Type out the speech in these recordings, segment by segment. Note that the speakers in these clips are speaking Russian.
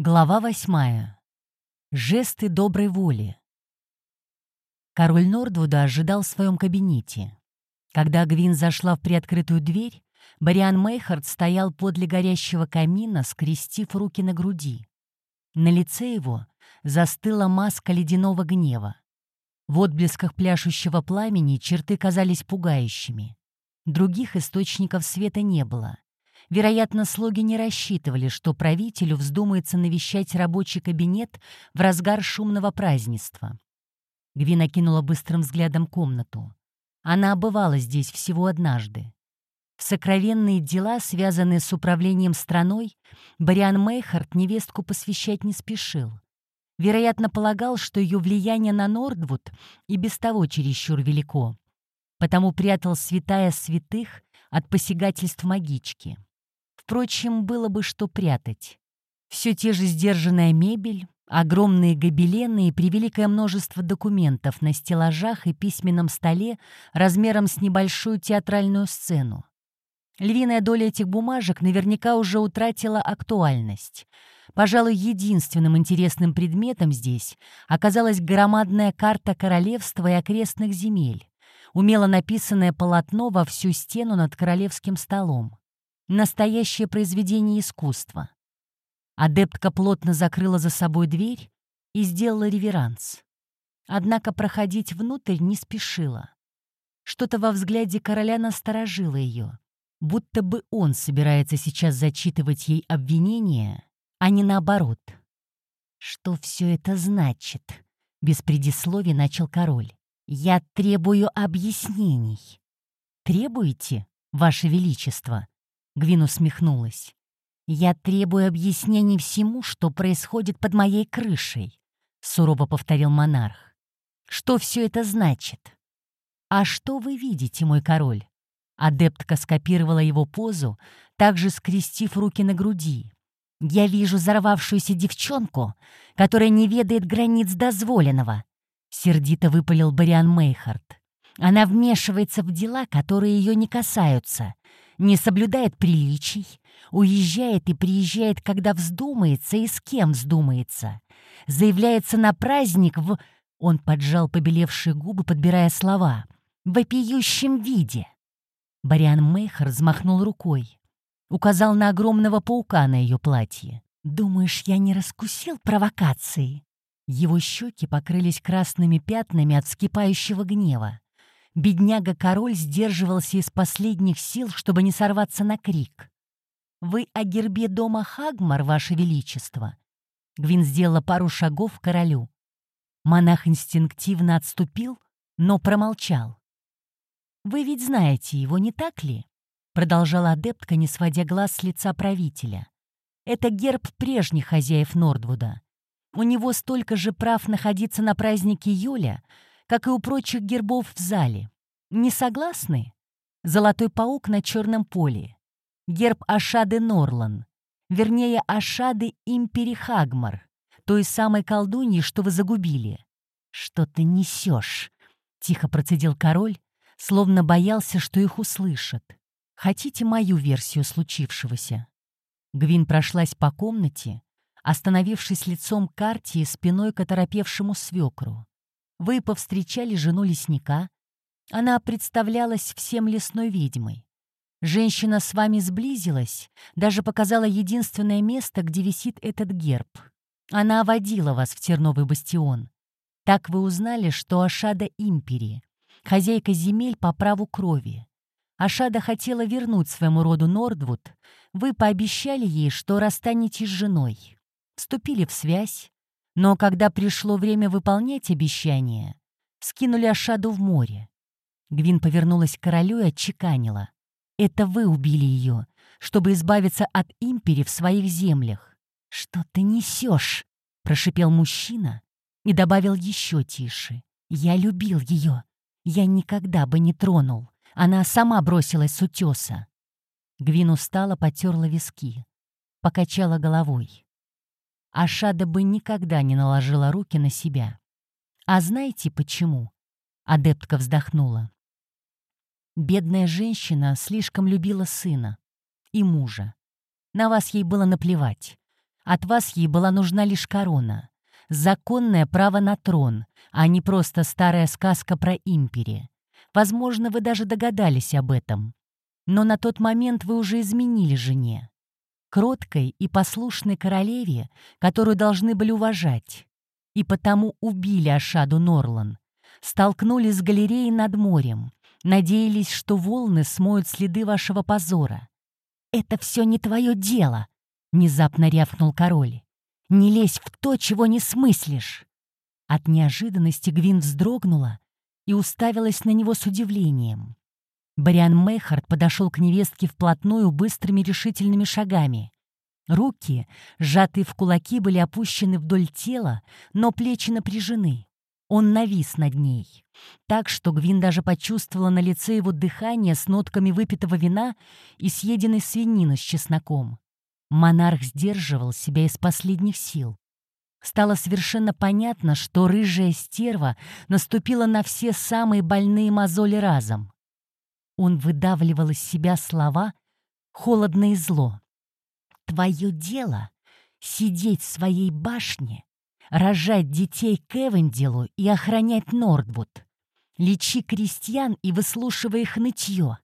Глава восьмая. Жесты доброй воли. Король Нордвуда ожидал в своем кабинете. Когда Гвин зашла в приоткрытую дверь, Бариан Мейхард стоял подле горящего камина, скрестив руки на груди. На лице его застыла маска ледяного гнева. В отблесках пляшущего пламени черты казались пугающими. Других источников света не было. Вероятно, слуги не рассчитывали, что правителю вздумается навещать рабочий кабинет в разгар шумного празднества. Гвина кинула быстрым взглядом комнату. Она обывала здесь всего однажды. В сокровенные дела, связанные с управлением страной, Бариан Мейхард невестку посвящать не спешил. Вероятно, полагал, что ее влияние на Нордвуд и без того чересчур велико, потому прятал святая святых от посягательств магички. Впрочем, было бы что прятать. Все те же сдержанная мебель, огромные гобелены и превеликое множество документов на стеллажах и письменном столе размером с небольшую театральную сцену. Львиная доля этих бумажек наверняка уже утратила актуальность. Пожалуй, единственным интересным предметом здесь оказалась громадная карта королевства и окрестных земель, умело написанное полотно во всю стену над королевским столом. Настоящее произведение искусства. Адептка плотно закрыла за собой дверь и сделала реверанс. Однако проходить внутрь не спешила. Что-то во взгляде короля насторожило ее, будто бы он собирается сейчас зачитывать ей обвинения, а не наоборот. «Что все это значит?» — без предисловий начал король. «Я требую объяснений». «Требуете, Ваше Величество?» Гвин усмехнулась. «Я требую объяснений всему, что происходит под моей крышей», — сурово повторил монарх. «Что все это значит?» «А что вы видите, мой король?» Адептка скопировала его позу, также скрестив руки на груди. «Я вижу взорвавшуюся девчонку, которая не ведает границ дозволенного», — сердито выпалил Бариан Мейхард. «Она вмешивается в дела, которые ее не касаются, не соблюдает приличий, уезжает и приезжает, когда вздумается и с кем вздумается, заявляется на праздник в... Он поджал побелевшие губы, подбирая слова. «В вопиющем виде!» Бариан Мейхер взмахнул рукой. Указал на огромного паука на ее платье. «Думаешь, я не раскусил провокации?» Его щеки покрылись красными пятнами от вскипающего гнева. Бедняга-король сдерживался из последних сил, чтобы не сорваться на крик. «Вы о гербе дома Хагмар, ваше величество?» Гвин сделала пару шагов к королю. Монах инстинктивно отступил, но промолчал. «Вы ведь знаете его, не так ли?» Продолжала адептка, не сводя глаз с лица правителя. «Это герб прежних хозяев Нордвуда. У него столько же прав находиться на празднике Юля, как и у прочих гербов в зале. Не согласны? Золотой паук на черном поле. Герб Ашады Норлан. Вернее, Ашады Импери Хагмар. Той самой колдуньи, что вы загубили. «Что ты несешь?» — тихо процедил король, словно боялся, что их услышат. «Хотите мою версию случившегося?» Гвин прошлась по комнате, остановившись лицом к карте и спиной к оторопевшему свекру. Вы повстречали жену лесника. Она представлялась всем лесной ведьмой. Женщина с вами сблизилась, даже показала единственное место, где висит этот герб. Она водила вас в Терновый бастион. Так вы узнали, что Ашада Импери, хозяйка земель по праву крови. Ашада хотела вернуть своему роду Нордвуд. Вы пообещали ей, что расстанетесь с женой. Вступили в связь, но когда пришло время выполнять обещание, скинули Ашаду в море. Гвин повернулась к королю и отчеканила. «Это вы убили ее, чтобы избавиться от импери в своих землях». «Что ты несешь?» — прошипел мужчина и добавил еще тише. «Я любил ее. Я никогда бы не тронул. Она сама бросилась с утеса». Гвин устало потерла виски, покачала головой. Ашада бы никогда не наложила руки на себя. А знаете почему? Адептка вздохнула. Бедная женщина слишком любила сына и мужа. На вас ей было наплевать. От вас ей была нужна лишь корона. Законное право на трон, а не просто старая сказка про импери. Возможно, вы даже догадались об этом. Но на тот момент вы уже изменили жене. Кроткой и послушной королеве, которую должны были уважать. И потому убили Ашаду Норлан. Столкнулись с галереей над морем. Надеялись, что волны смоют следы вашего позора. «Это все не твое дело!» — внезапно рявкнул король. «Не лезь в то, чего не смыслишь!» От неожиданности Гвин вздрогнула и уставилась на него с удивлением. Бариан Мейхард подошел к невестке вплотную быстрыми решительными шагами. Руки, сжатые в кулаки, были опущены вдоль тела, но плечи напряжены. Он навис над ней. Так что Гвин даже почувствовала на лице его дыхание с нотками выпитого вина и съеденной свинины с чесноком. Монарх сдерживал себя из последних сил. Стало совершенно понятно, что рыжая стерва наступила на все самые больные мозоли разом. Он выдавливал из себя слова холодно и зло. «Твое дело — сидеть в своей башне, рожать детей Кевендилу и охранять Нордвуд. Лечи крестьян и выслушивай их нытье».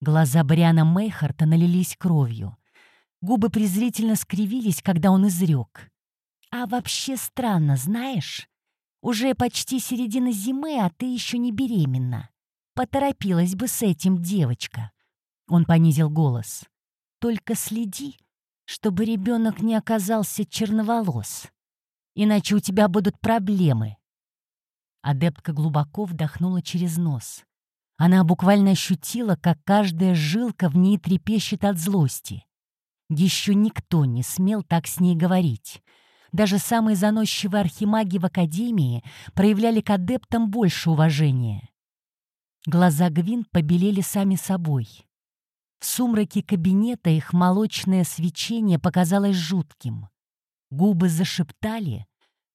Глаза Бриана Мейхарта налились кровью. Губы презрительно скривились, когда он изрек. А вообще странно, знаешь? Уже почти середина зимы, а ты еще не беременна. Поторопилась бы с этим девочка. Он понизил голос. Только следи, чтобы ребенок не оказался черноволос. Иначе у тебя будут проблемы. Адептка глубоко вдохнула через нос. Она буквально ощутила, как каждая жилка в ней трепещет от злости. Еще никто не смел так с ней говорить. Даже самые заносчивые архимаги в Академии проявляли к адептам больше уважения. Глаза Гвин побелели сами собой. В сумраке кабинета их молочное свечение показалось жутким. Губы зашептали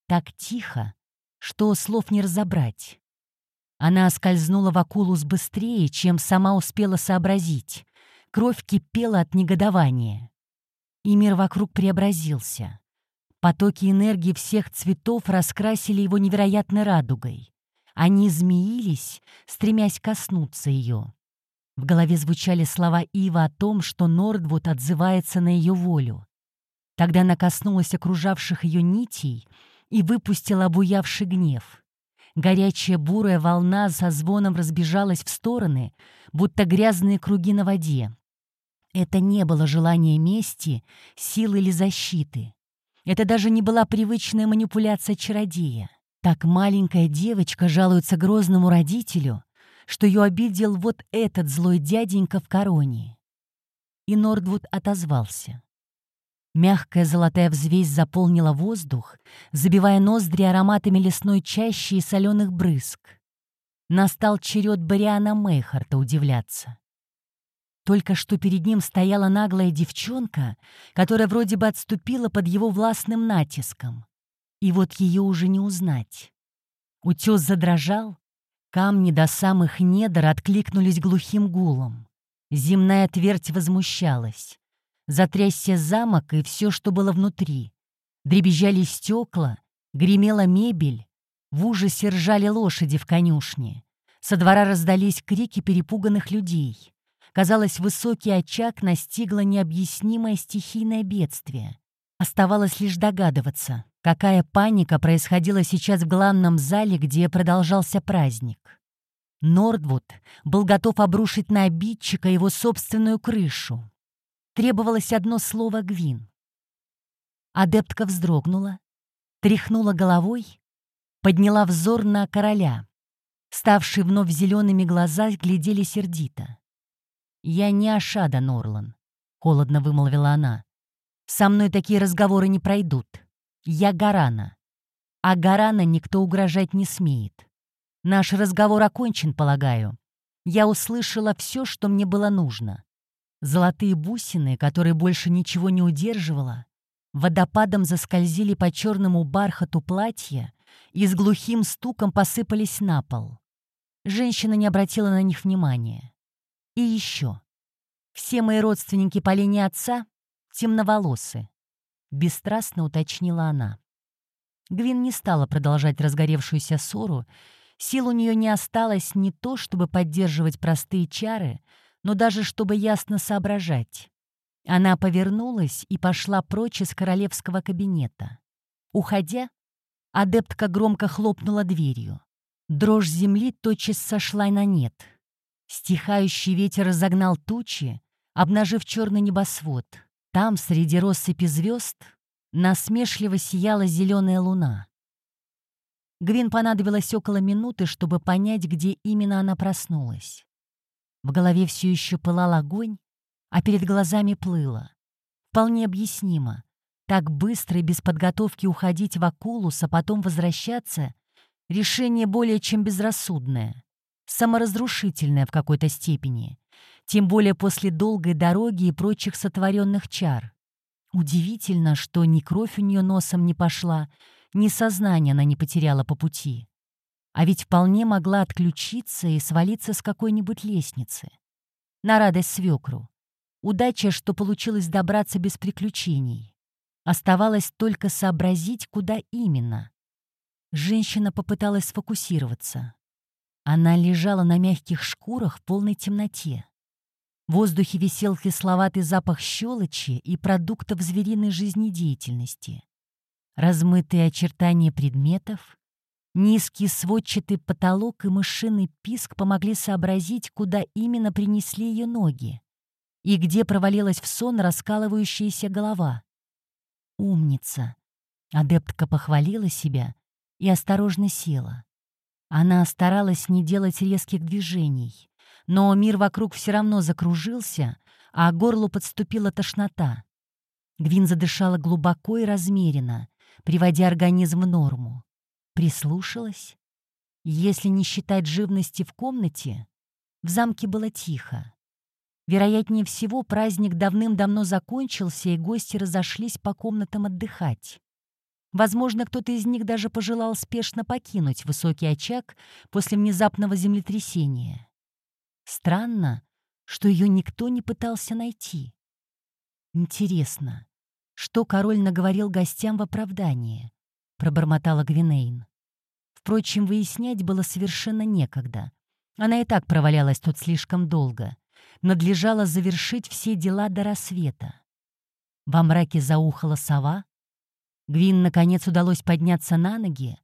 так тихо, что слов не разобрать. Она скользнула в Акулус быстрее, чем сама успела сообразить. Кровь кипела от негодования. И мир вокруг преобразился. Потоки энергии всех цветов раскрасили его невероятной радугой. Они змеились, стремясь коснуться ее. В голове звучали слова Ива о том, что Нордвуд отзывается на ее волю. Тогда она коснулась окружавших ее нитей и выпустила обуявший гнев. Горячая бурая волна со звоном разбежалась в стороны, будто грязные круги на воде. Это не было желание мести, силы или защиты. Это даже не была привычная манипуляция чародея. Так маленькая девочка жалуется грозному родителю, что ее обидел вот этот злой дяденька в короне. И Нордвуд отозвался. Мягкая золотая взвесь заполнила воздух, забивая ноздри ароматами лесной чащи и соленых брызг. Настал черед Бариана Мейхарта удивляться. Только что перед ним стояла наглая девчонка, которая вроде бы отступила под его властным натиском. И вот ее уже не узнать. Утес задрожал, камни до самых недр откликнулись глухим гулом. Земная твердь возмущалась. Затрясся замок и все, что было внутри. Дребезжали стекла, гремела мебель, в ужасе ржали лошади в конюшне. Со двора раздались крики перепуганных людей. Казалось, высокий очаг настигло необъяснимое стихийное бедствие. Оставалось лишь догадываться, какая паника происходила сейчас в главном зале, где продолжался праздник. Нордвуд был готов обрушить на обидчика его собственную крышу. Требовалось одно слово «Гвин». Адептка вздрогнула, тряхнула головой, подняла взор на короля. Ставшие вновь зелеными глаза глядели сердито. «Я не Ашада, Норлан», — холодно вымолвила она. «Со мной такие разговоры не пройдут. Я Гарана. А Гарана никто угрожать не смеет. Наш разговор окончен, полагаю. Я услышала все, что мне было нужно. Золотые бусины, которые больше ничего не удерживала, водопадом заскользили по черному бархату платья и с глухим стуком посыпались на пол. Женщина не обратила на них внимания. И еще. Все мои родственники по линии отца темноволосы. — бесстрастно уточнила она. Гвин не стала продолжать разгоревшуюся ссору. Сил у нее не осталось не то, чтобы поддерживать простые чары, но даже чтобы ясно соображать. Она повернулась и пошла прочь из королевского кабинета. Уходя, адептка громко хлопнула дверью. Дрожь земли тотчас сошла на нет. Стихающий ветер разогнал тучи, обнажив черный небосвод. Там, среди россыпи звезд, насмешливо сияла зеленая луна. Гвин понадобилось около минуты, чтобы понять, где именно она проснулась. В голове все еще пылал огонь, а перед глазами плыло. Вполне объяснимо. Так быстро и без подготовки уходить в Акулус, а потом возвращаться — решение более чем безрассудное, саморазрушительное в какой-то степени, тем более после долгой дороги и прочих сотворенных чар. Удивительно, что ни кровь у нее носом не пошла, ни сознание она не потеряла по пути. А ведь вполне могла отключиться и свалиться с какой-нибудь лестницы. На радость свекру. Удача, что получилось добраться без приключений. Оставалось только сообразить, куда именно. Женщина попыталась сфокусироваться. Она лежала на мягких шкурах в полной темноте. В воздухе висел кисловатый запах щелочи и продуктов звериной жизнедеятельности. Размытые очертания предметов, низкий сводчатый потолок и мышиный писк помогли сообразить, куда именно принесли ее ноги и где провалилась в сон раскалывающаяся голова. «Умница!» Адептка похвалила себя и осторожно села. Она старалась не делать резких движений, но мир вокруг все равно закружился, а горлу подступила тошнота. Гвин задышала глубоко и размеренно, приводя организм в норму. Прислушалась. Если не считать живности в комнате, в замке было тихо. Вероятнее всего, праздник давным-давно закончился, и гости разошлись по комнатам отдыхать. Возможно, кто-то из них даже пожелал спешно покинуть высокий очаг после внезапного землетрясения. Странно, что ее никто не пытался найти. Интересно, что король наговорил гостям в оправдании, пробормотала Гвинейн. Впрочем, выяснять было совершенно некогда. Она и так провалялась тут слишком долго. Надлежало завершить все дела до рассвета. Во мраке заухала сова. Гвин, наконец, удалось подняться на ноги.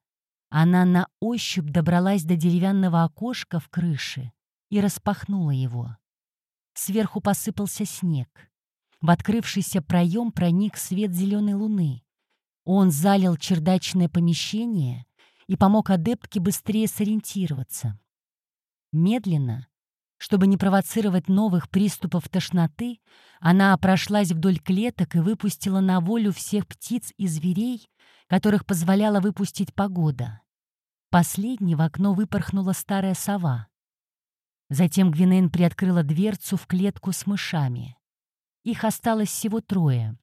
Она на ощупь добралась до деревянного окошка в крыше и распахнула его. Сверху посыпался снег. В открывшийся проем проник свет зеленой луны. Он залил чердачное помещение и помог адептке быстрее сориентироваться. Медленно, чтобы не провоцировать новых приступов тошноты, она прошлась вдоль клеток и выпустила на волю всех птиц и зверей, которых позволяла выпустить погода. Последней в окно выпорхнула старая сова. Затем Гвинейн приоткрыла дверцу в клетку с мышами. Их осталось всего трое.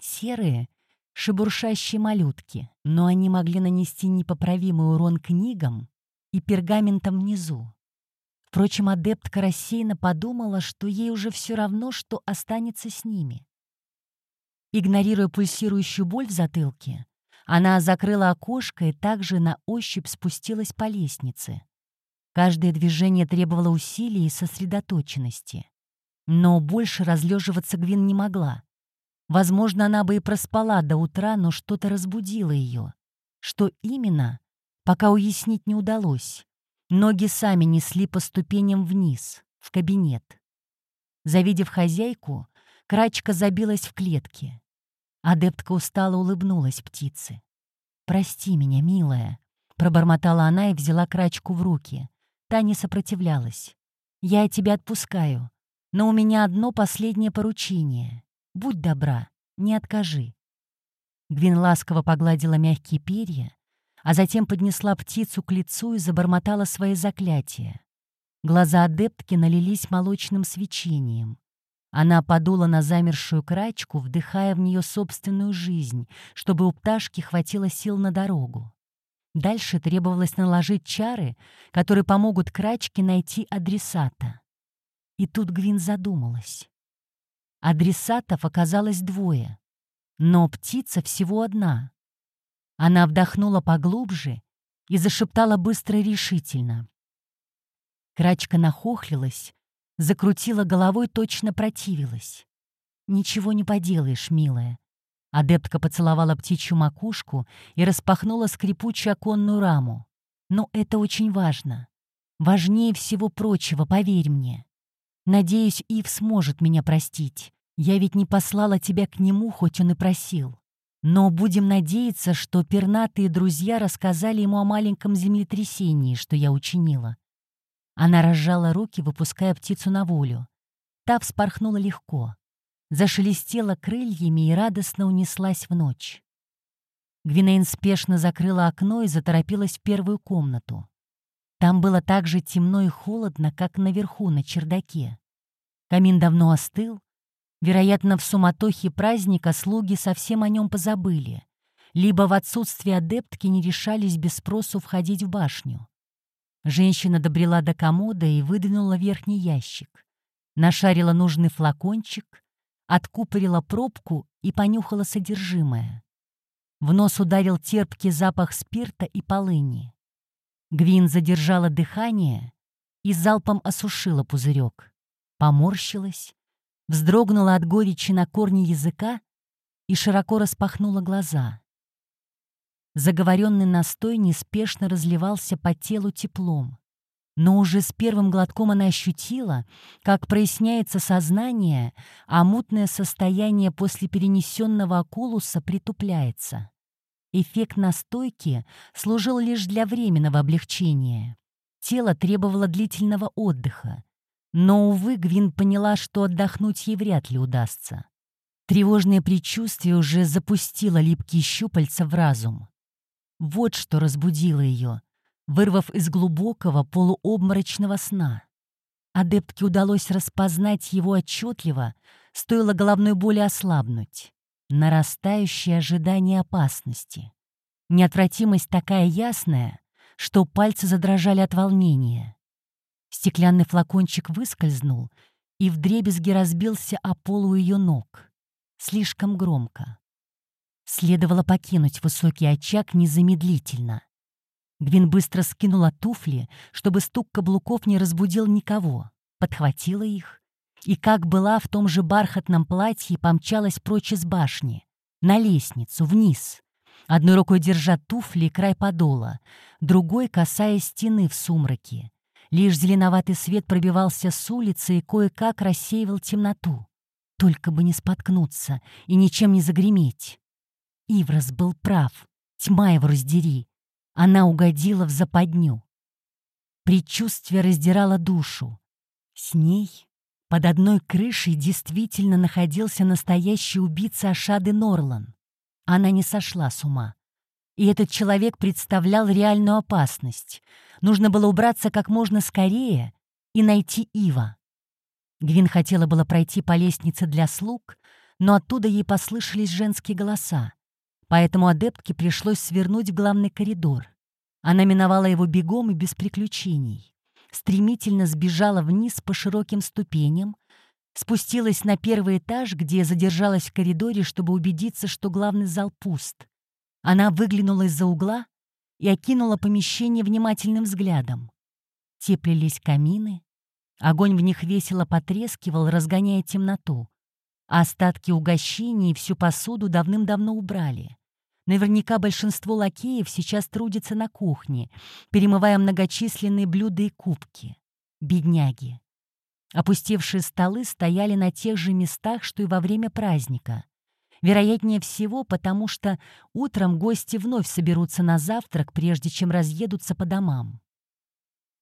Серые, шебуршащие малютки, но они могли нанести непоправимый урон книгам и пергаментам внизу. Впрочем, адептка рассеянно подумала, что ей уже все равно, что останется с ними. Игнорируя пульсирующую боль в затылке, она закрыла окошко и также на ощупь спустилась по лестнице. Каждое движение требовало усилий и сосредоточенности. Но больше разлеживаться Гвин не могла. Возможно, она бы и проспала до утра, но что-то разбудило ее. Что именно, пока уяснить не удалось. Ноги сами несли по ступеням вниз, в кабинет. Завидев хозяйку, крачка забилась в клетке. Адептка устало улыбнулась птице. «Прости меня, милая», — пробормотала она и взяла крачку в руки. Та не сопротивлялась. «Я тебя отпускаю, но у меня одно последнее поручение. Будь добра, не откажи». Гвин ласково погладила мягкие перья, а затем поднесла птицу к лицу и забормотала свои заклятия. Глаза адептки налились молочным свечением. Она подула на замершую крачку, вдыхая в нее собственную жизнь, чтобы у пташки хватило сил на дорогу. Дальше требовалось наложить чары, которые помогут Крачке найти адресата. И тут Гвин задумалась. Адресатов оказалось двое. Но птица всего одна. Она вдохнула поглубже и зашептала быстро и решительно. Крачка нахохлилась, закрутила головой, точно противилась. «Ничего не поделаешь, милая». Адептка поцеловала птичью макушку и распахнула скрипучую оконную раму. «Но это очень важно. Важнее всего прочего, поверь мне. Надеюсь, Ив сможет меня простить. Я ведь не послала тебя к нему, хоть он и просил. Но будем надеяться, что пернатые друзья рассказали ему о маленьком землетрясении, что я учинила. Она разжала руки, выпуская птицу на волю. Та вспорхнула легко, зашелестела крыльями и радостно унеслась в ночь. Гвинейн спешно закрыла окно и заторопилась в первую комнату. Там было так же темно и холодно, как наверху, на чердаке. Камин давно остыл. Вероятно, в суматохе праздника слуги совсем о нем позабыли, либо в отсутствие адептки не решались без спросу входить в башню. Женщина добрела до комода и выдвинула верхний ящик. Нашарила нужный флакончик, откупорила пробку и понюхала содержимое. В нос ударил терпкий запах спирта и полыни. Гвин задержала дыхание и залпом осушила пузырек. Поморщилась, вздрогнула от горечи на корне языка и широко распахнула глаза. Заговоренный настой неспешно разливался по телу теплом. Но уже с первым глотком она ощутила, как проясняется сознание, а мутное состояние после перенесенного окулуса притупляется. Эффект настойки служил лишь для временного облегчения. Тело требовало длительного отдыха. Но, увы, Гвин поняла, что отдохнуть ей вряд ли удастся. Тревожное предчувствие уже запустило липкие щупальца в разум. Вот что разбудило ее, вырвав из глубокого полуобморочного сна. Адептке удалось распознать его отчетливо, стоило головной боли ослабнуть. Нарастающее ожидание опасности. Неотвратимость такая ясная, что пальцы задрожали от волнения. Стеклянный флакончик выскользнул и вдребезги разбился о полу ее ног. Слишком громко. Следовало покинуть высокий очаг незамедлительно. Гвин быстро скинула туфли, чтобы стук каблуков не разбудил никого, подхватила их и, как была в том же бархатном платье, помчалась прочь из башни, на лестницу, вниз, одной рукой держа туфли и край подола, другой касаясь стены в сумраке. Лишь зеленоватый свет пробивался с улицы и кое-как рассеивал темноту. Только бы не споткнуться и ничем не загреметь. Иврос был прав. Тьма его раздери. Она угодила в западню. Предчувствие раздирало душу. С ней под одной крышей действительно находился настоящий убийца Ашады Норлан. Она не сошла с ума. И этот человек представлял реальную опасность. Нужно было убраться как можно скорее и найти Ива. Гвин хотела было пройти по лестнице для слуг, но оттуда ей послышались женские голоса. Поэтому адептке пришлось свернуть в главный коридор. Она миновала его бегом и без приключений. Стремительно сбежала вниз по широким ступеням, спустилась на первый этаж, где задержалась в коридоре, чтобы убедиться, что главный зал пуст. Она выглянула из-за угла и окинула помещение внимательным взглядом. Теплились камины, огонь в них весело потрескивал, разгоняя темноту. А остатки угощений и всю посуду давным-давно убрали. Наверняка большинство лакеев сейчас трудится на кухне, перемывая многочисленные блюда и кубки. Бедняги. Опустевшие столы стояли на тех же местах, что и во время праздника. Вероятнее всего, потому что утром гости вновь соберутся на завтрак, прежде чем разъедутся по домам.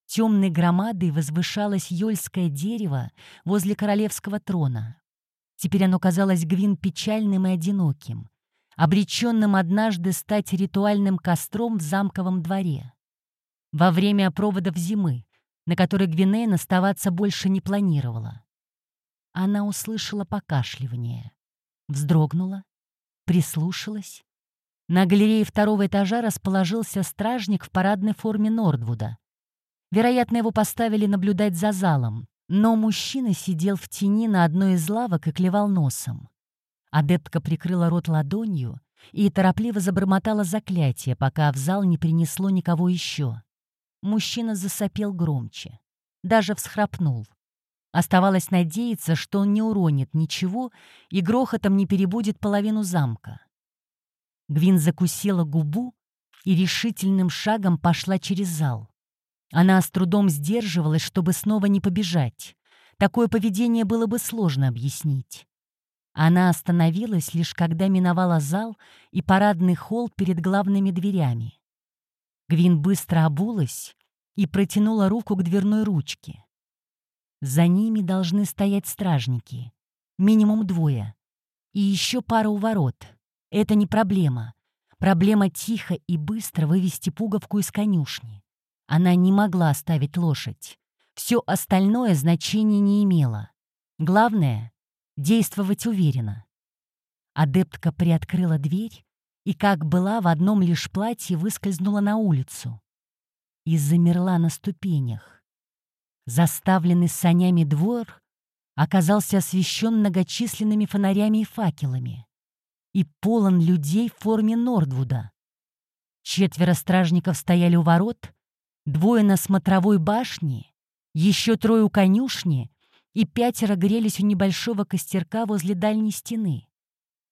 Темной громадой возвышалось ёльское дерево возле королевского трона. Теперь оно казалось Гвин печальным и одиноким обреченным однажды стать ритуальным костром в замковом дворе. Во время проводов зимы, на которой Гвинейн оставаться больше не планировала. Она услышала покашливание, вздрогнула, прислушалась. На галерее второго этажа расположился стражник в парадной форме Нордвуда. Вероятно, его поставили наблюдать за залом, но мужчина сидел в тени на одной из лавок и клевал носом. Адептка прикрыла рот ладонью и торопливо забормотала заклятие, пока в зал не принесло никого еще. Мужчина засопел громче. Даже всхрапнул. Оставалось надеяться, что он не уронит ничего и грохотом не перебудет половину замка. Гвин закусила губу и решительным шагом пошла через зал. Она с трудом сдерживалась, чтобы снова не побежать. Такое поведение было бы сложно объяснить. Она остановилась лишь когда миновала зал и парадный холл перед главными дверями. Гвин быстро обулась и протянула руку к дверной ручке. За ними должны стоять стражники. Минимум двое. И еще пара у ворот. Это не проблема. Проблема тихо и быстро вывести пуговку из конюшни. Она не могла оставить лошадь. Все остальное значения не имело. Главное — действовать уверенно. Адептка приоткрыла дверь и, как была, в одном лишь платье выскользнула на улицу. И замерла на ступенях. Заставленный санями двор оказался освещен многочисленными фонарями и факелами и полон людей в форме Нордвуда. Четверо стражников стояли у ворот, двое на смотровой башне, еще трое у конюшни и пятеро грелись у небольшого костерка возле дальней стены.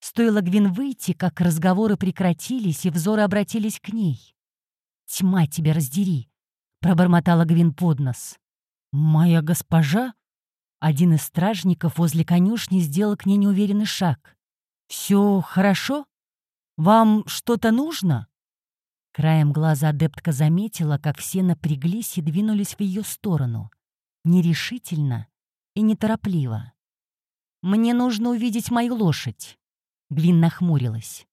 Стоило Гвин выйти, как разговоры прекратились, и взоры обратились к ней. «Тьма тебя раздери!» — пробормотала Гвин под нос. «Моя госпожа?» Один из стражников возле конюшни сделал к ней неуверенный шаг. «Все хорошо? Вам что-то нужно?» Краем глаза адептка заметила, как все напряглись и двинулись в ее сторону. Нерешительно и неторопливо. «Мне нужно увидеть мою лошадь». Гвин нахмурилась.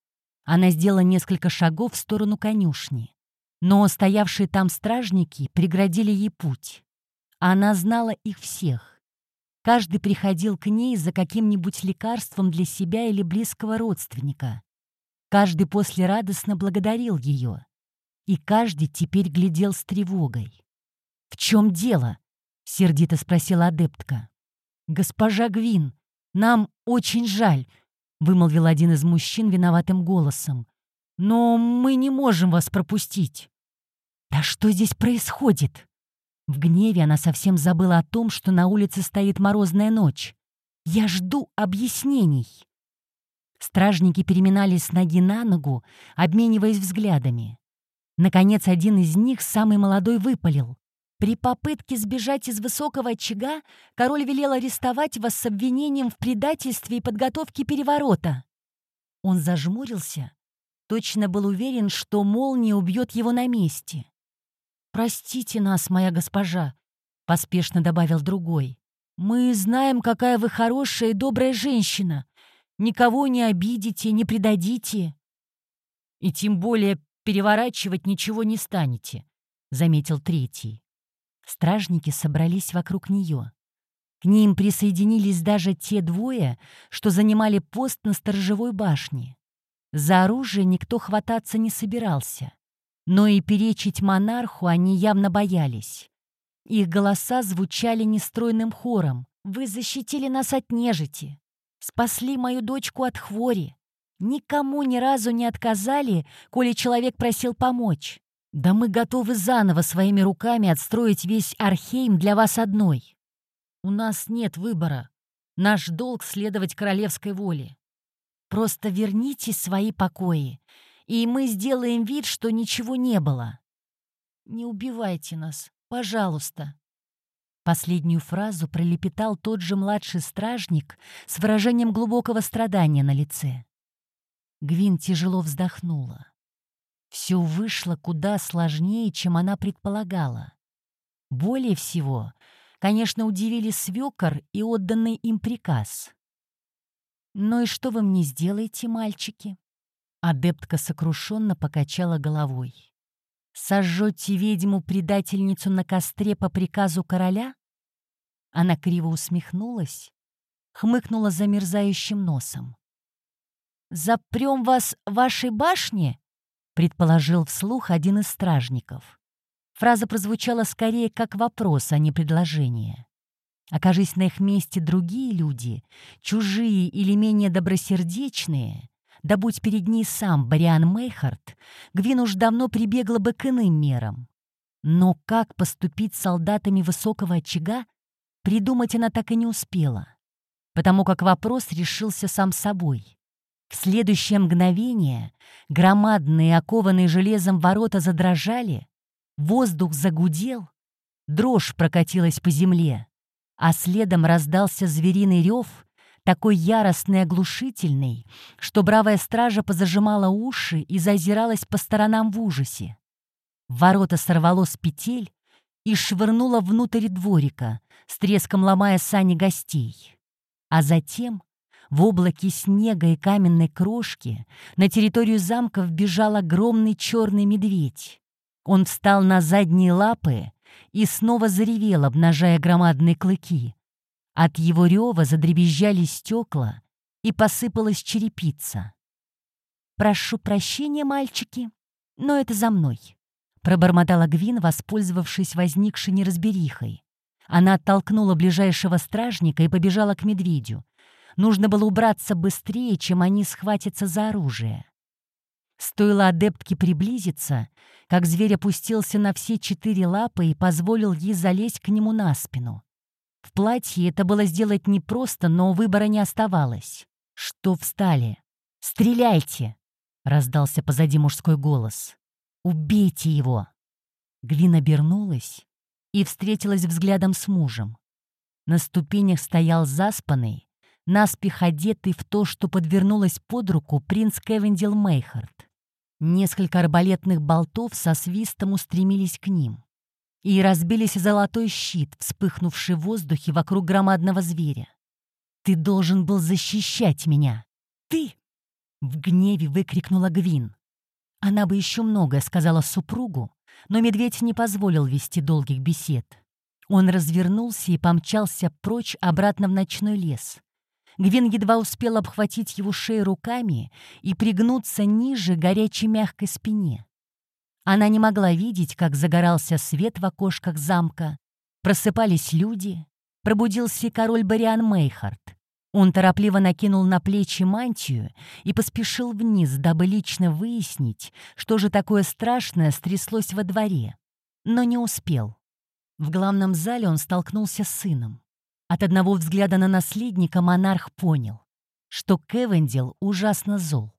Она сделала несколько шагов в сторону конюшни. Но стоявшие там стражники преградили ей путь. Она знала их всех. Каждый приходил к ней за каким-нибудь лекарством для себя или близкого родственника. Каждый после радостно благодарил ее и каждый теперь глядел с тревогой. «В чем дело?» — сердито спросила адептка. «Госпожа Гвин, нам очень жаль», — вымолвил один из мужчин виноватым голосом. «Но мы не можем вас пропустить». «Да что здесь происходит?» В гневе она совсем забыла о том, что на улице стоит морозная ночь. «Я жду объяснений». Стражники переминались с ноги на ногу, обмениваясь взглядами. Наконец, один из них, самый молодой, выпалил. При попытке сбежать из высокого очага король велел арестовать вас с обвинением в предательстве и подготовке переворота. Он зажмурился, точно был уверен, что молния убьет его на месте. «Простите нас, моя госпожа», — поспешно добавил другой. «Мы знаем, какая вы хорошая и добрая женщина. Никого не обидите, не предадите». «И тем более переворачивать ничего не станете», — заметил третий. Стражники собрались вокруг нее. К ним присоединились даже те двое, что занимали пост на сторожевой башне. За оружие никто хвататься не собирался, но и перечить монарху они явно боялись. Их голоса звучали нестройным хором. «Вы защитили нас от нежити, спасли мою дочку от хвори, Никому ни разу не отказали, коли человек просил помочь. Да мы готовы заново своими руками отстроить весь Архейм для вас одной. У нас нет выбора. Наш долг — следовать королевской воле. Просто верните свои покои, и мы сделаем вид, что ничего не было. Не убивайте нас, пожалуйста. Последнюю фразу пролепетал тот же младший стражник с выражением глубокого страдания на лице. Гвин тяжело вздохнула. Все вышло куда сложнее, чем она предполагала. Более всего, конечно, удивили свекор и отданный им приказ. «Ну и что вы мне сделаете, мальчики?» Адептка сокрушенно покачала головой. «Сожжете ведьму-предательницу на костре по приказу короля?» Она криво усмехнулась, хмыкнула замерзающим носом. «Запрем вас в вашей башне?» — предположил вслух один из стражников. Фраза прозвучала скорее как вопрос, а не предложение. Окажись на их месте другие люди, чужие или менее добросердечные, да будь перед ней сам Бариан Мейхард, Гвин уж давно прибегла бы к иным мерам. Но как поступить с солдатами высокого очага, придумать она так и не успела, потому как вопрос решился сам собой. В следующее мгновение громадные, окованные железом ворота задрожали, воздух загудел, дрожь прокатилась по земле, а следом раздался звериный рев, такой яростный и оглушительный, что бравая стража позажимала уши и зазиралась по сторонам в ужасе. Ворота сорвало с петель и швырнуло внутрь дворика, с треском ломая сани гостей. А затем в облаке снега и каменной крошки на территорию замка вбежал огромный черный медведь. Он встал на задние лапы и снова заревел, обнажая громадные клыки. От его рева задребезжали стекла и посыпалась черепица. «Прошу прощения, мальчики, но это за мной», — пробормотала Гвин, воспользовавшись возникшей неразберихой. Она оттолкнула ближайшего стражника и побежала к медведю. Нужно было убраться быстрее, чем они схватятся за оружие. Стоило адептке приблизиться, как зверь опустился на все четыре лапы и позволил ей залезть к нему на спину. В платье это было сделать непросто, но выбора не оставалось. «Что встали? Стреляйте!» — раздался позади мужской голос. «Убейте его!» Гвин обернулась и встретилась взглядом с мужем. На ступенях стоял заспанный, наспех одетый в то, что подвернулось под руку принц Кевендил Мейхард. Несколько арбалетных болтов со свистом устремились к ним и разбились золотой щит, вспыхнувший в воздухе вокруг громадного зверя. «Ты должен был защищать меня! Ты!» В гневе выкрикнула Гвин. Она бы еще многое сказала супругу, но медведь не позволил вести долгих бесед. Он развернулся и помчался прочь обратно в ночной лес, Гвин едва успел обхватить его шею руками и пригнуться ниже горячей мягкой спине. Она не могла видеть, как загорался свет в окошках замка, просыпались люди, пробудился король Бариан Мейхард. Он торопливо накинул на плечи мантию и поспешил вниз, дабы лично выяснить, что же такое страшное стряслось во дворе. Но не успел. В главном зале он столкнулся с сыном. От одного взгляда на наследника монарх понял, что Кевендил ужасно зол.